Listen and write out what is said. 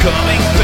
coming